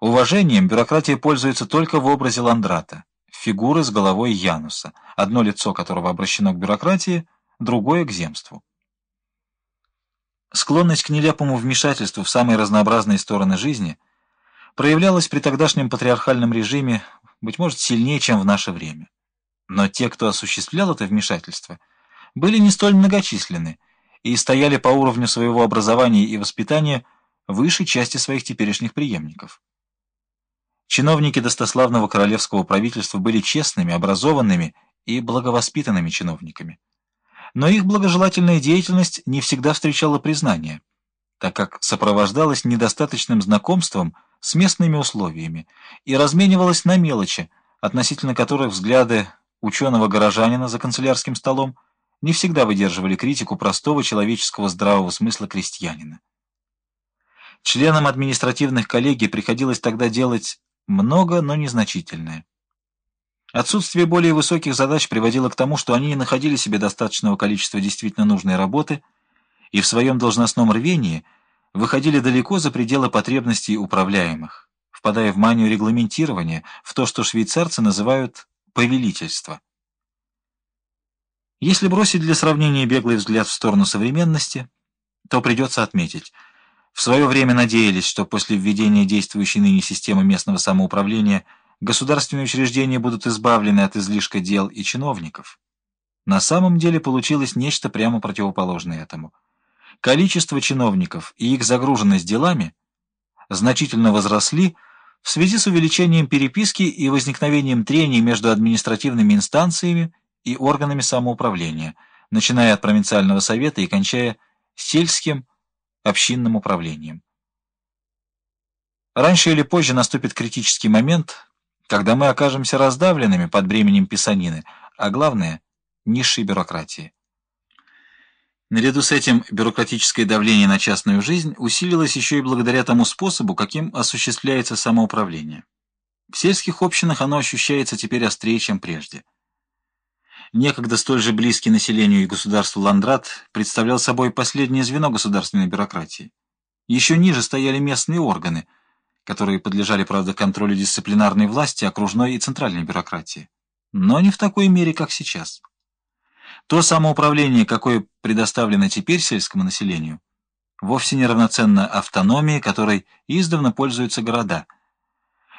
Уважением бюрократия пользуется только в образе Ландрата, фигуры с головой Януса, одно лицо которого обращено к бюрократии, другое — к земству. Склонность к нелепому вмешательству в самые разнообразные стороны жизни проявлялась при тогдашнем патриархальном режиме, быть может, сильнее, чем в наше время. Но те, кто осуществлял это вмешательство, были не столь многочисленны и стояли по уровню своего образования и воспитания выше части своих теперешних преемников. Чиновники достославного королевского правительства были честными, образованными и благовоспитанными чиновниками. Но их благожелательная деятельность не всегда встречала признания, так как сопровождалась недостаточным знакомством с местными условиями и разменивалась на мелочи, относительно которых взгляды ученого-горожанина за канцелярским столом не всегда выдерживали критику простого человеческого здравого смысла крестьянина. Членам административных коллегий приходилось тогда делать много, но незначительное. Отсутствие более высоких задач приводило к тому, что они не находили себе достаточного количества действительно нужной работы и в своем должностном рвении выходили далеко за пределы потребностей управляемых, впадая в манию регламентирования, в то, что швейцарцы называют «повелительство». Если бросить для сравнения беглый взгляд в сторону современности, то придется отметить – в свое время надеялись, что после введения действующей ныне системы местного самоуправления государственные учреждения будут избавлены от излишка дел и чиновников. На самом деле получилось нечто прямо противоположное этому. Количество чиновников и их загруженность делами значительно возросли в связи с увеличением переписки и возникновением трений между административными инстанциями и органами самоуправления, начиная от провинциального совета и кончая сельским общинным управлением. Раньше или позже наступит критический момент, когда мы окажемся раздавленными под бременем писанины, а главное — низшей бюрократии. Наряду с этим бюрократическое давление на частную жизнь усилилось еще и благодаря тому способу, каким осуществляется самоуправление. В сельских общинах оно ощущается теперь острее, чем прежде некогда столь же близкий населению и государству Ландрат, представлял собой последнее звено государственной бюрократии. Еще ниже стояли местные органы, которые подлежали, правда, контролю дисциплинарной власти, окружной и центральной бюрократии. Но не в такой мере, как сейчас. То самоуправление, какое предоставлено теперь сельскому населению, вовсе не равноценно автономии, которой издавна пользуются города.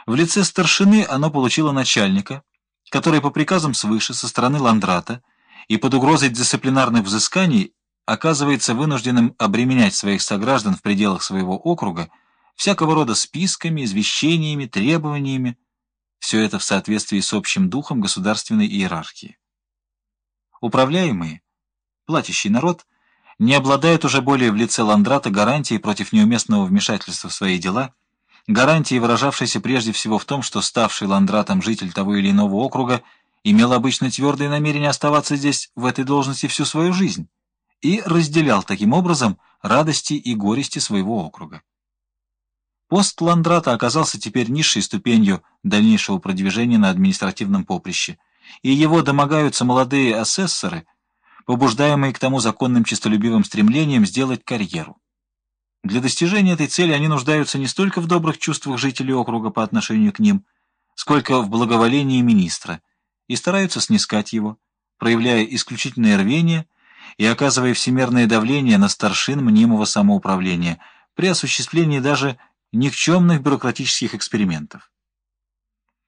В лице старшины оно получило начальника – который по приказам свыше со стороны Ландрата и под угрозой дисциплинарных взысканий оказывается вынужденным обременять своих сограждан в пределах своего округа всякого рода списками, извещениями, требованиями, все это в соответствии с общим духом государственной иерархии. Управляемые, платящий народ, не обладают уже более в лице Ландрата гарантией против неуместного вмешательства в свои дела – гарантии, выражавшейся прежде всего в том, что ставший ландратом житель того или иного округа имел обычно твердое намерение оставаться здесь в этой должности всю свою жизнь и разделял таким образом радости и горести своего округа. Пост Ландрата оказался теперь низшей ступенью дальнейшего продвижения на административном поприще, и его домогаются молодые асессоры, побуждаемые к тому законным честолюбивым стремлением сделать карьеру. Для достижения этой цели они нуждаются не столько в добрых чувствах жителей округа по отношению к ним, сколько в благоволении министра, и стараются снискать его, проявляя исключительное рвение и оказывая всемирное давление на старшин мнимого самоуправления при осуществлении даже никчемных бюрократических экспериментов.